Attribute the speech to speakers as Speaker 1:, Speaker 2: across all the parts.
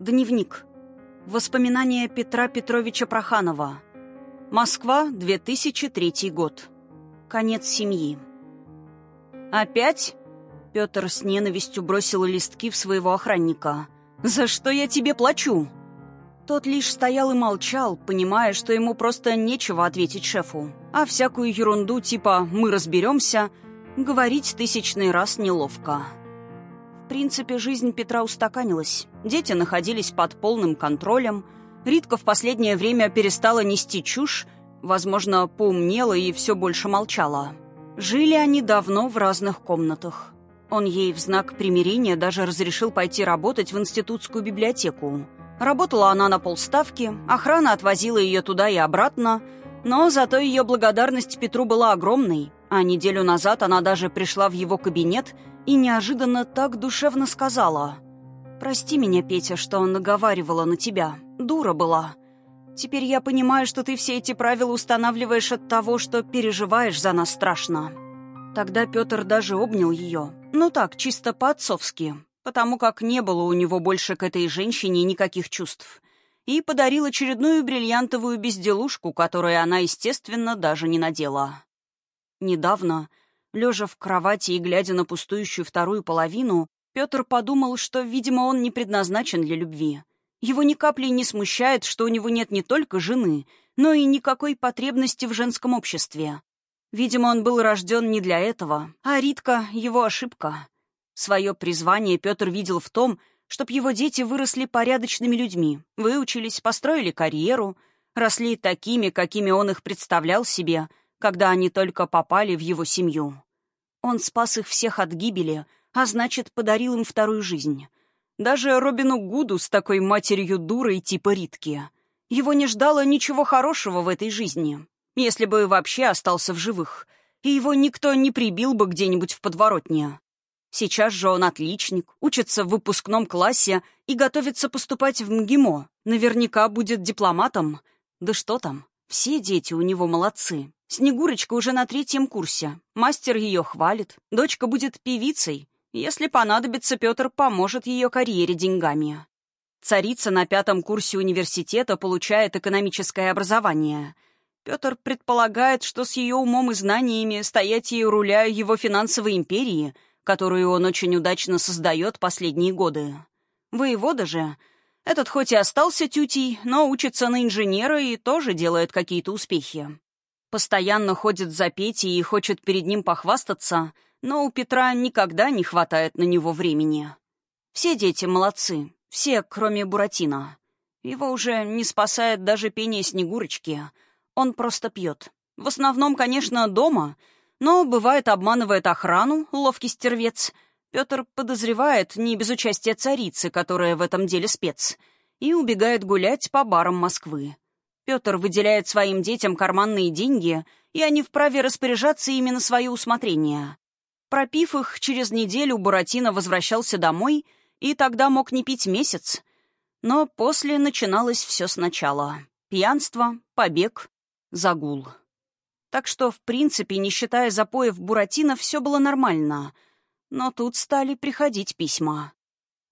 Speaker 1: Дневник. Воспоминания Петра Петровича Проханова. Москва, 2003 год. Конец семьи. «Опять?» Петр с ненавистью бросил листки в своего охранника. «За что я тебе плачу?» Тот лишь стоял и молчал, понимая, что ему просто нечего ответить шефу. А всякую ерунду типа «мы разберемся» говорить тысячный раз неловко. Принципе, жизнь Петра устаканилась. Дети находились под полным контролем. Ритка в последнее время перестала нести чушь, возможно, поумнела и все больше молчала. Жили они давно в разных комнатах. Он ей в знак примирения даже разрешил пойти работать в институтскую библиотеку. Работала она на полставки, охрана отвозила ее туда и обратно, но зато ее благодарность Петру была огромной, а неделю назад она даже пришла в его кабинет и неожиданно так душевно сказала. «Прости меня, Петя, что наговаривала на тебя. Дура была. Теперь я понимаю, что ты все эти правила устанавливаешь от того, что переживаешь за нас страшно». Тогда Петр даже обнял ее. Ну так, чисто по-отцовски, потому как не было у него больше к этой женщине никаких чувств. И подарил очередную бриллиантовую безделушку, которую она, естественно, даже не надела. Недавно, лежа в кровати и глядя на пустующую вторую половину, Петр подумал, что, видимо, он не предназначен для любви. Его ни капли не смущает, что у него нет не только жены, но и никакой потребности в женском обществе. Видимо, он был рожден не для этого, а Ритка — его ошибка. Свое призвание Петр видел в том, чтоб его дети выросли порядочными людьми, выучились, построили карьеру, росли такими, какими он их представлял себе, когда они только попали в его семью. Он спас их всех от гибели, а значит, подарил им вторую жизнь. Даже Робину Гуду с такой матерью дурой типа Ритки. Его не ждало ничего хорошего в этой жизни если бы вообще остался в живых, и его никто не прибил бы где-нибудь в подворотне. Сейчас же он отличник, учится в выпускном классе и готовится поступать в МГИМО. Наверняка будет дипломатом. Да что там, все дети у него молодцы. Снегурочка уже на третьем курсе. Мастер ее хвалит. Дочка будет певицей. Если понадобится, Петр поможет ее карьере деньгами. Царица на пятом курсе университета получает экономическое образование — Петр предполагает, что с ее умом и знаниями стоять ей руля его финансовой империи, которую он очень удачно создает последние годы. Воевода же, этот хоть и остался тютей, но учится на инженера и тоже делает какие-то успехи. Постоянно ходит за Петей и хочет перед ним похвастаться, но у Петра никогда не хватает на него времени. Все дети молодцы, все, кроме Буратино. Его уже не спасает даже пение Снегурочки — он просто пьет. В основном, конечно, дома, но, бывает, обманывает охрану, ловкий стервец. Петр подозревает не без участия царицы, которая в этом деле спец, и убегает гулять по барам Москвы. Петр выделяет своим детям карманные деньги, и они вправе распоряжаться ими на свое усмотрение. Пропив их, через неделю Буратино возвращался домой, и тогда мог не пить месяц. Но после начиналось все сначала. Пьянство, побег, загул. Так что, в принципе, не считая запоев Буратино, все было нормально. Но тут стали приходить письма.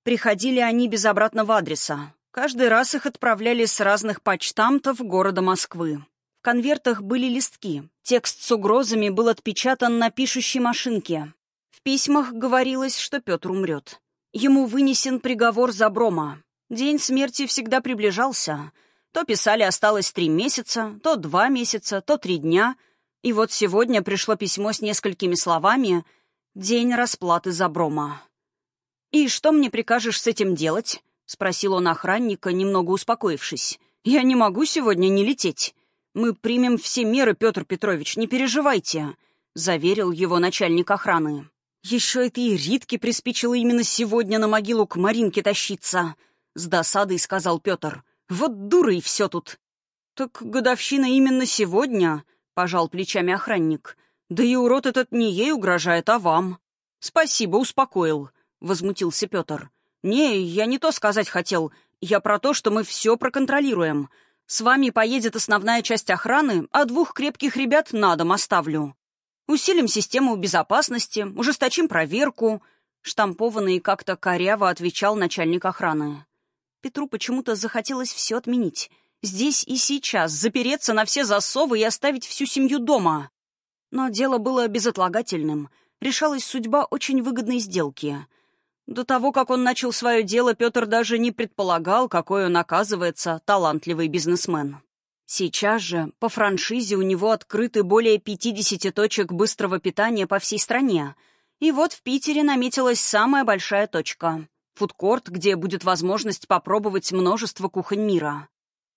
Speaker 1: Приходили они без обратного адреса. Каждый раз их отправляли с разных почтамтов города Москвы. В конвертах были листки. Текст с угрозами был отпечатан на пишущей машинке. В письмах говорилось, что Петр умрет. Ему вынесен приговор за брома. День смерти всегда приближался — то писали «осталось три месяца», то два месяца, то три дня. И вот сегодня пришло письмо с несколькими словами «День расплаты за брома». «И что мне прикажешь с этим делать?» — спросил он охранника, немного успокоившись. «Я не могу сегодня не лететь. Мы примем все меры, Петр Петрович, не переживайте», — заверил его начальник охраны. «Еще это и Ритке приспичило именно сегодня на могилу к Маринке тащиться», — с досадой сказал Петр. Вот дура и все тут. Так годовщина именно сегодня, пожал плечами охранник. Да и урод этот не ей угрожает, а вам. Спасибо, успокоил, возмутился Петр. Не, я не то сказать хотел. Я про то, что мы все проконтролируем. С вами поедет основная часть охраны, а двух крепких ребят на дом оставлю. Усилим систему безопасности, ужесточим проверку. Штампованный как-то коряво отвечал начальник охраны. Петру почему-то захотелось все отменить. Здесь и сейчас запереться на все засовы и оставить всю семью дома. Но дело было безотлагательным. Решалась судьба очень выгодной сделки. До того, как он начал свое дело, Петр даже не предполагал, какой он, оказывается, талантливый бизнесмен. Сейчас же по франшизе у него открыты более 50 точек быстрого питания по всей стране. И вот в Питере наметилась самая большая точка — фудкорт, где будет возможность попробовать множество кухонь мира.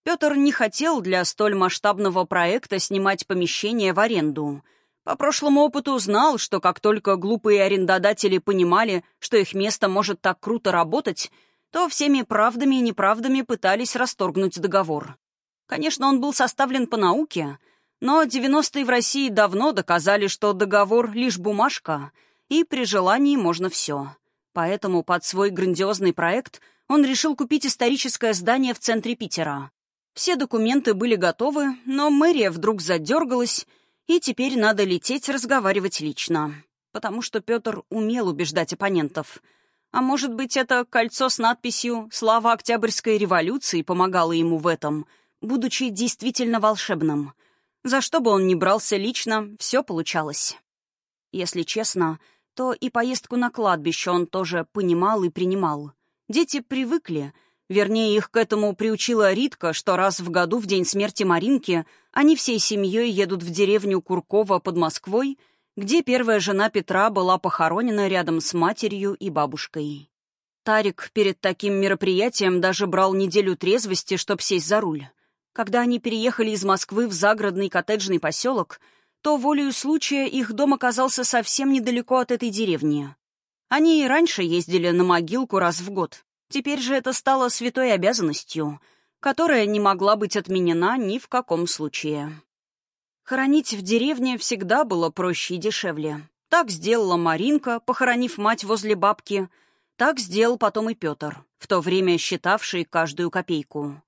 Speaker 1: Петр не хотел для столь масштабного проекта снимать помещение в аренду — по прошлому опыту знал, что как только глупые арендодатели понимали, что их место может так круто работать, то всеми правдами и неправдами пытались расторгнуть договор. Конечно, он был составлен по науке, но 90-е в России давно доказали, что договор — лишь бумажка, и при желании можно все. Поэтому под свой грандиозный проект он решил купить историческое здание в центре Питера. Все документы были готовы, но мэрия вдруг задергалась — и теперь надо лететь разговаривать лично. Потому что Петр умел убеждать оппонентов. А может быть, это кольцо с надписью «Слава Октябрьской революции» помогало ему в этом, будучи действительно волшебным. За что бы он ни брался лично, все получалось. Если честно, то и поездку на кладбище он тоже понимал и принимал. Дети привыкли — Вернее, их к этому приучила Ритка, что раз в году в день смерти Маринки они всей семьей едут в деревню Куркова под Москвой, где первая жена Петра была похоронена рядом с матерью и бабушкой. Тарик перед таким мероприятием даже брал неделю трезвости, чтоб сесть за руль. Когда они переехали из Москвы в загородный коттеджный поселок, то волею случая их дом оказался совсем недалеко от этой деревни. Они и раньше ездили на могилку раз в год, Теперь же это стало святой обязанностью, которая не могла быть отменена ни в каком случае. Хоронить в деревне всегда было проще и дешевле. Так сделала Маринка, похоронив мать возле бабки. Так сделал потом и Петр, в то время считавший каждую копейку.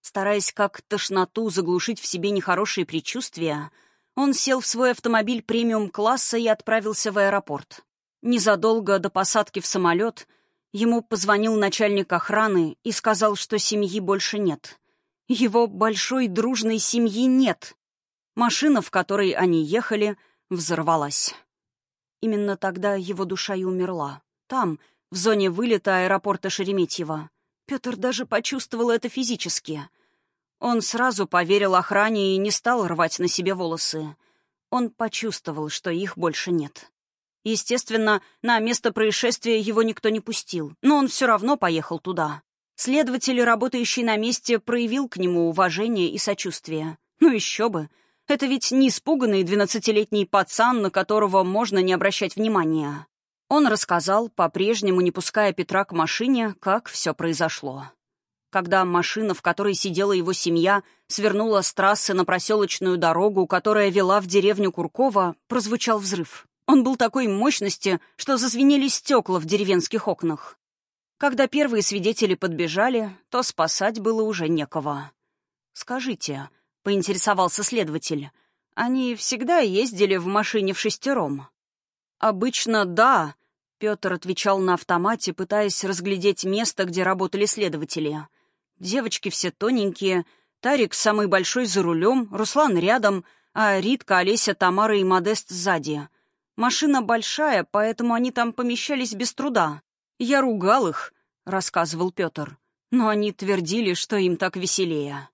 Speaker 1: Стараясь как тошноту заглушить в себе нехорошие предчувствия, он сел в свой автомобиль премиум-класса и отправился в аэропорт. Незадолго до посадки в самолет — Ему позвонил начальник охраны и сказал, что семьи больше нет. Его большой дружной семьи нет. Машина, в которой они ехали, взорвалась. Именно тогда его душа и умерла. Там, в зоне вылета аэропорта Шереметьево. Петр даже почувствовал это физически. Он сразу поверил охране и не стал рвать на себе волосы. Он почувствовал, что их больше нет. Естественно, на место происшествия его никто не пустил, но он все равно поехал туда. Следователь, работающий на месте, проявил к нему уважение и сочувствие. Ну еще бы. Это ведь не испуганный двенадцатилетний пацан, на которого можно не обращать внимания. Он рассказал, по-прежнему не пуская Петра к машине, как все произошло. Когда машина, в которой сидела его семья, свернула с трассы на проселочную дорогу, которая вела в деревню Куркова, прозвучал взрыв. Он был такой мощности, что зазвенели стекла в деревенских окнах. Когда первые свидетели подбежали, то спасать было уже некого. «Скажите», — поинтересовался следователь, — «они всегда ездили в машине в шестером?» «Обычно да», — Петр отвечал на автомате, пытаясь разглядеть место, где работали следователи. «Девочки все тоненькие, Тарик самый большой за рулем, Руслан рядом, а Ритка, Олеся, Тамара и Модест сзади». Машина большая, поэтому они там помещались без труда. Я ругал их, — рассказывал Петр. Но они твердили, что им так веселее.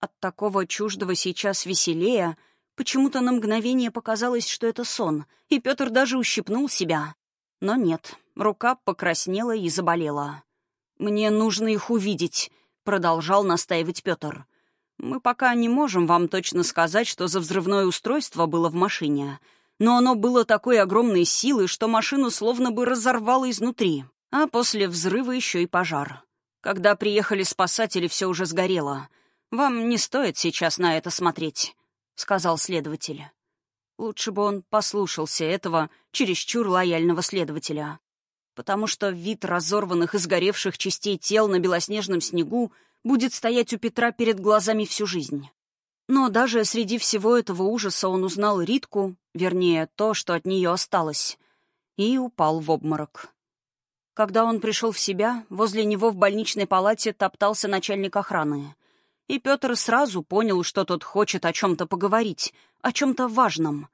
Speaker 1: От такого чуждого сейчас веселее почему-то на мгновение показалось, что это сон, и Петр даже ущипнул себя. Но нет, рука покраснела и заболела. «Мне нужно их увидеть», — продолжал настаивать Петр. «Мы пока не можем вам точно сказать, что за взрывное устройство было в машине, но оно было такой огромной силы, что машину словно бы разорвало изнутри. А после взрыва еще и пожар. Когда приехали спасатели, все уже сгорело. «Вам не стоит сейчас на это смотреть», — сказал следователь. Лучше бы он послушался этого чересчур лояльного следователя. Потому что вид разорванных и сгоревших частей тел на белоснежном снегу будет стоять у Петра перед глазами всю жизнь. Но даже среди всего этого ужаса он узнал Ритку, вернее, то, что от нее осталось, и упал в обморок. Когда он пришел в себя, возле него в больничной палате топтался начальник охраны. И Петр сразу понял, что тот хочет о чем-то поговорить, о чем-то важном.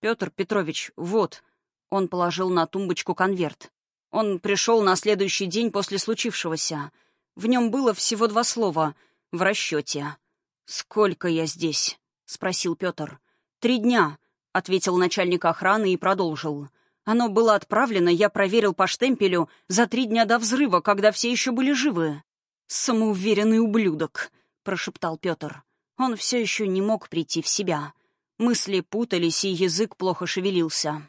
Speaker 1: «Петр Петрович, вот». Он положил на тумбочку конверт. Он пришел на следующий день после случившегося. В нем было всего два слова «в расчете». «Сколько я здесь?» — спросил Петр. «Три дня», — ответил начальник охраны и продолжил. «Оно было отправлено, я проверил по штемпелю, за три дня до взрыва, когда все еще были живы». «Самоуверенный ублюдок», — прошептал Петр. Он все еще не мог прийти в себя. Мысли путались, и язык плохо шевелился.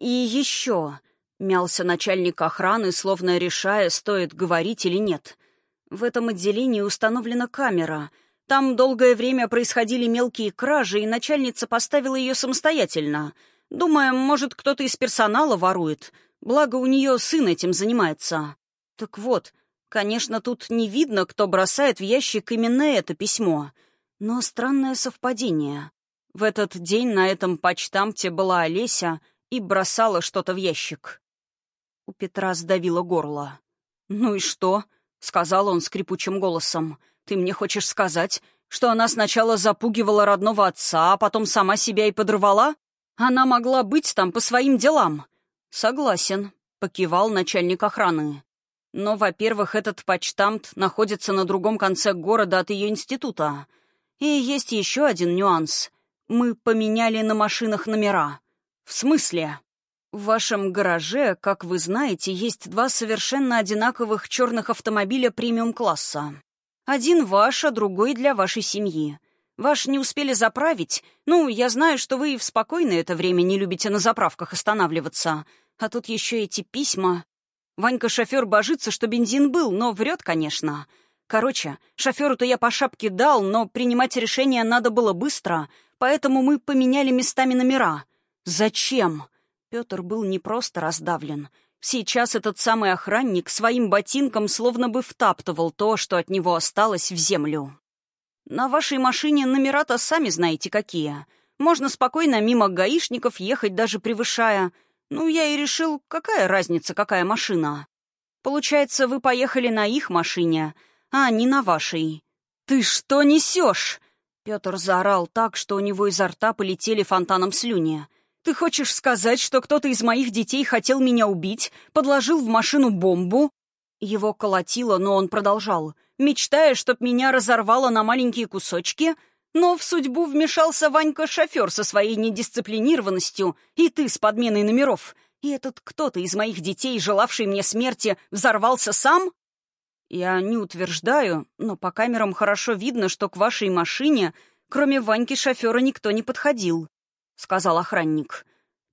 Speaker 1: «И еще», — мялся начальник охраны, словно решая, стоит говорить или нет. «В этом отделении установлена камера. Там долгое время происходили мелкие кражи, и начальница поставила ее самостоятельно. Думая, может, кто-то из персонала ворует. Благо, у нее сын этим занимается. Так вот, конечно, тут не видно, кто бросает в ящик именно это письмо. Но странное совпадение. В этот день на этом почтамте была Олеся и бросала что-то в ящик. У Петра сдавило горло. «Ну и что?» — сказал он скрипучим голосом. «Ты мне хочешь сказать, что она сначала запугивала родного отца, а потом сама себя и подрывала? Она могла быть там по своим делам?» «Согласен», — покивал начальник охраны. «Но, во-первых, этот почтамт находится на другом конце города от ее института. И есть еще один нюанс. Мы поменяли на машинах номера». «В смысле?» В вашем гараже, как вы знаете, есть два совершенно одинаковых черных автомобиля премиум-класса. Один ваш, а другой для вашей семьи. Ваш не успели заправить. Ну, я знаю, что вы в спокойное это время не любите на заправках останавливаться. А тут еще эти письма. Ванька-шофер божится, что бензин был, но врет, конечно. Короче, шоферу-то я по шапке дал, но принимать решение надо было быстро, поэтому мы поменяли местами номера. Зачем? Петр был не просто раздавлен. Сейчас этот самый охранник своим ботинком словно бы втаптывал то, что от него осталось, в землю. «На вашей машине номера-то сами знаете какие. Можно спокойно мимо гаишников ехать, даже превышая. Ну, я и решил, какая разница, какая машина. Получается, вы поехали на их машине, а не на вашей». «Ты что несешь?» Петр заорал так, что у него изо рта полетели фонтаном слюни. Ты хочешь сказать, что кто-то из моих детей хотел меня убить, подложил в машину бомбу?» Его колотило, но он продолжал. «Мечтая, чтоб меня разорвало на маленькие кусочки?» Но в судьбу вмешался Ванька-шофер со своей недисциплинированностью, и ты с подменой номеров. И этот кто-то из моих детей, желавший мне смерти, взорвался сам? Я не утверждаю, но по камерам хорошо видно, что к вашей машине, кроме Ваньки-шофера, никто не подходил сказал охранник.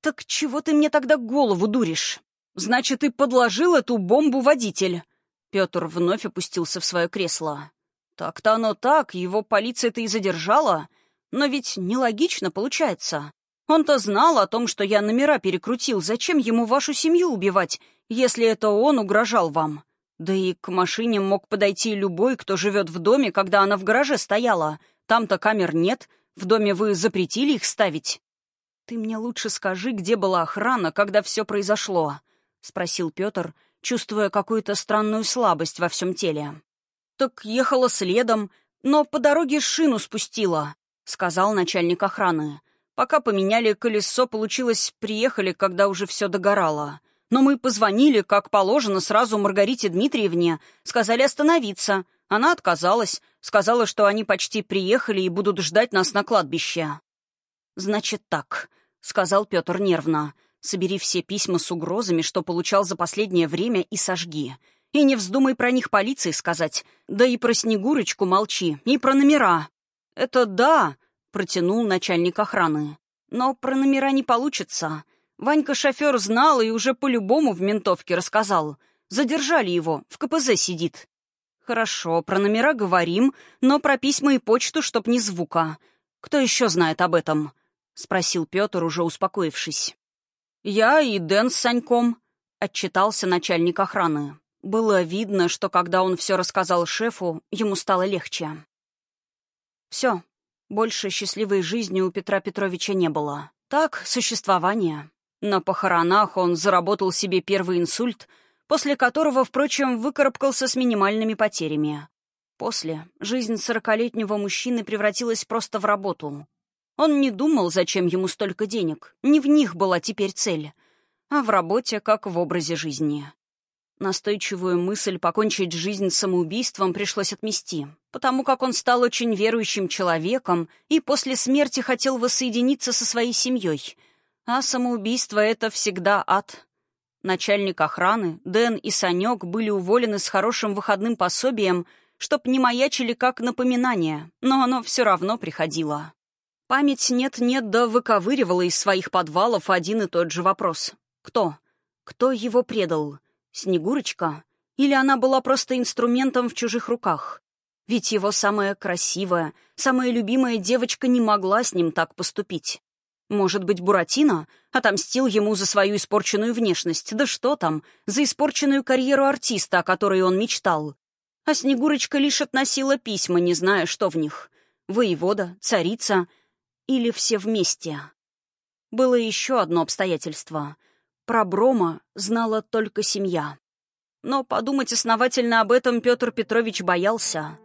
Speaker 1: «Так чего ты мне тогда голову дуришь? Значит, ты подложил эту бомбу водитель?» Петр вновь опустился в свое кресло. «Так-то оно так, его полиция-то и задержала. Но ведь нелогично получается. Он-то знал о том, что я номера перекрутил. Зачем ему вашу семью убивать, если это он угрожал вам? Да и к машине мог подойти любой, кто живет в доме, когда она в гараже стояла. Там-то камер нет. В доме вы запретили их ставить?» «Ты мне лучше скажи, где была охрана, когда все произошло?» — спросил Петр, чувствуя какую-то странную слабость во всем теле. «Так ехала следом, но по дороге шину спустила», — сказал начальник охраны. «Пока поменяли колесо, получилось, приехали, когда уже все догорало. Но мы позвонили, как положено, сразу Маргарите Дмитриевне, сказали остановиться. Она отказалась, сказала, что они почти приехали и будут ждать нас на кладбище. «Значит так», — сказал Петр нервно. «Собери все письма с угрозами, что получал за последнее время, и сожги. И не вздумай про них полиции сказать. Да и про Снегурочку молчи, и про номера». «Это да», — протянул начальник охраны. «Но про номера не получится. Ванька-шофер знал и уже по-любому в ментовке рассказал. Задержали его, в КПЗ сидит». «Хорошо, про номера говорим, но про письма и почту, чтоб ни звука. Кто еще знает об этом?» — спросил Петр, уже успокоившись. «Я и Дэн с Саньком», — отчитался начальник охраны. Было видно, что когда он все рассказал шефу, ему стало легче. Все, больше счастливой жизни у Петра Петровича не было. Так, существование. На похоронах он заработал себе первый инсульт, после которого, впрочем, выкарабкался с минимальными потерями. После жизнь сорокалетнего мужчины превратилась просто в работу. Он не думал, зачем ему столько денег, не в них была теперь цель, а в работе, как в образе жизни. Настойчивую мысль покончить жизнь самоубийством пришлось отмести, потому как он стал очень верующим человеком и после смерти хотел воссоединиться со своей семьей. А самоубийство — это всегда ад. Начальник охраны, Дэн и Санек были уволены с хорошим выходным пособием, чтоб не маячили как напоминание, но оно все равно приходило. Память нет-нет да выковыривала из своих подвалов один и тот же вопрос. Кто? Кто его предал? Снегурочка? Или она была просто инструментом в чужих руках? Ведь его самая красивая, самая любимая девочка не могла с ним так поступить. Может быть, Буратино отомстил ему за свою испорченную внешность, да что там, за испорченную карьеру артиста, о которой он мечтал. А Снегурочка лишь относила письма, не зная, что в них. Воевода, царица или все вместе. Было еще одно обстоятельство. Про Брома знала только семья. Но подумать основательно об этом Петр Петрович боялся.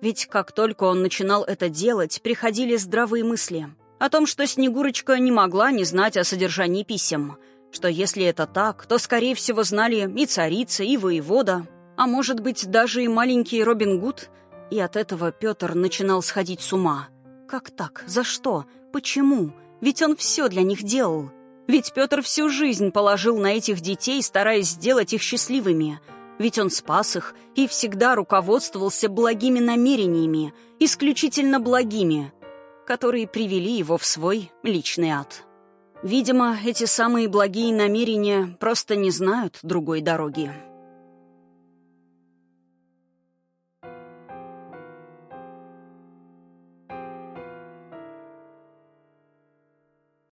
Speaker 1: Ведь как только он начинал это делать, приходили здравые мысли. О том, что Снегурочка не могла не знать о содержании писем. Что если это так, то, скорее всего, знали и царица, и воевода, а может быть, даже и маленький Робин Гуд. И от этого Петр начинал сходить с ума. Как так? За что? Почему? Ведь он все для них делал. Ведь Петр всю жизнь положил на этих детей, стараясь сделать их счастливыми. Ведь он спас их и всегда руководствовался благими намерениями, исключительно благими, которые привели его в свой личный ад. Видимо, эти самые благие намерения просто не знают другой дороги.